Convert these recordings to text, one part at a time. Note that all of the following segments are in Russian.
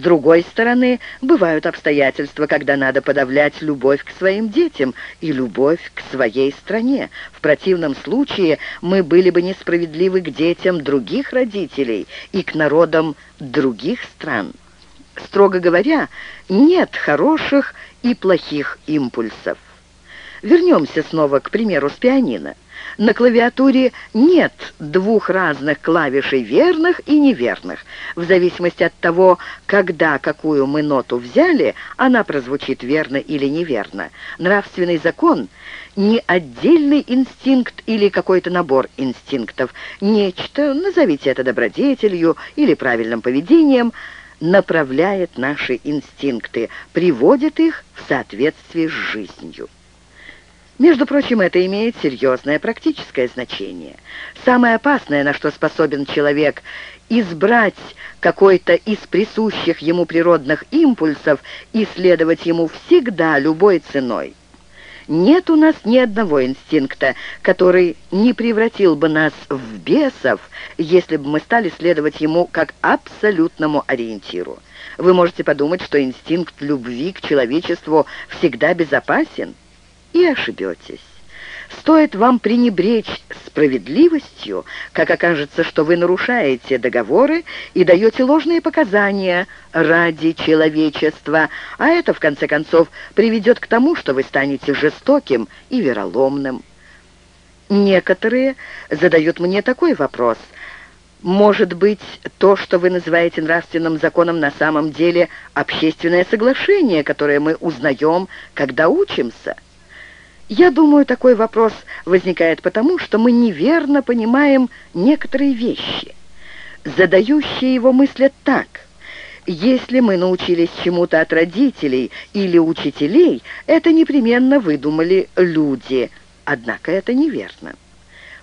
другой стороны, бывают обстоятельства, когда надо подавлять любовь к своим детям и любовь к своей стране. В противном случае мы были бы несправедливы к детям других родителей и к народам других стран. Строго говоря, нет хороших и плохих импульсов. Вернемся снова к примеру с пианино. На клавиатуре нет двух разных клавишей верных и неверных. В зависимости от того, когда какую мы ноту взяли, она прозвучит верно или неверно. Нравственный закон — не отдельный инстинкт или какой-то набор инстинктов, нечто, назовите это добродетелью или правильным поведением, направляет наши инстинкты, приводит их в соответствие с жизнью. Между прочим, это имеет серьезное практическое значение. Самое опасное, на что способен человек, избрать какой-то из присущих ему природных импульсов и следовать ему всегда, любой ценой. Нет у нас ни одного инстинкта, который не превратил бы нас в бесов, если бы мы стали следовать ему как абсолютному ориентиру. Вы можете подумать, что инстинкт любви к человечеству всегда безопасен и ошибетесь. Стоит вам пренебречь справедливостью, как окажется, что вы нарушаете договоры и даете ложные показания ради человечества, а это, в конце концов, приведет к тому, что вы станете жестоким и вероломным. Некоторые задают мне такой вопрос. Может быть, то, что вы называете нравственным законом, на самом деле общественное соглашение, которое мы узнаем, когда учимся? Я думаю, такой вопрос возникает потому, что мы неверно понимаем некоторые вещи. Задающие его мыслят так. Если мы научились чему-то от родителей или учителей, это непременно выдумали люди. Однако это неверно.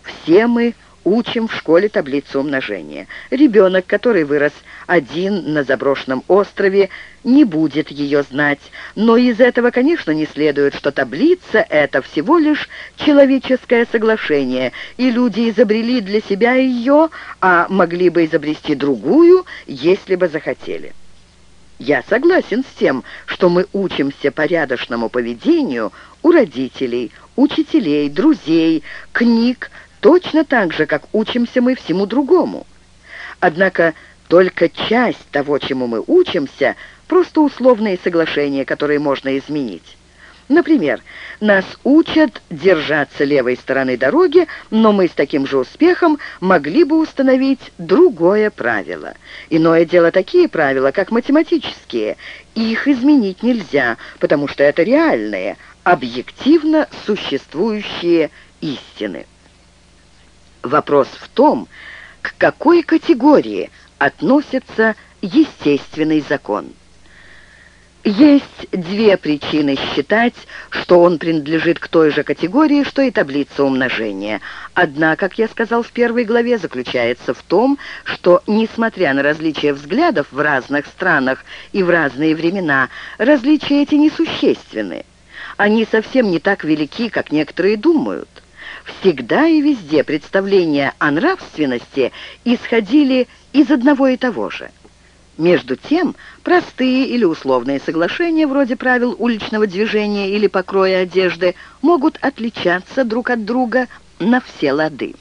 Все мы учим в школе таблицу умножения. Ребенок, который вырос один на заброшенном острове, не будет ее знать. Но из этого, конечно, не следует, что таблица — это всего лишь человеческое соглашение, и люди изобрели для себя ее, а могли бы изобрести другую, если бы захотели. Я согласен с тем, что мы учимся порядочному поведению у родителей, учителей, друзей, книг, точно так же, как учимся мы всему другому. Однако только часть того, чему мы учимся, просто условные соглашения, которые можно изменить. Например, нас учат держаться левой стороны дороги, но мы с таким же успехом могли бы установить другое правило. Иное дело такие правила, как математические. Их изменить нельзя, потому что это реальные, объективно существующие истины. Вопрос в том, к какой категории относится естественный закон. Есть две причины считать, что он принадлежит к той же категории, что и таблица умножения. Одна, как я сказал в первой главе, заключается в том, что, несмотря на различия взглядов в разных странах и в разные времена, различия эти несущественны. Они совсем не так велики, как некоторые думают всегда и везде представления о нравственности исходили из одного и того же. Между тем, простые или условные соглашения, вроде правил уличного движения или покроя одежды, могут отличаться друг от друга на все лады.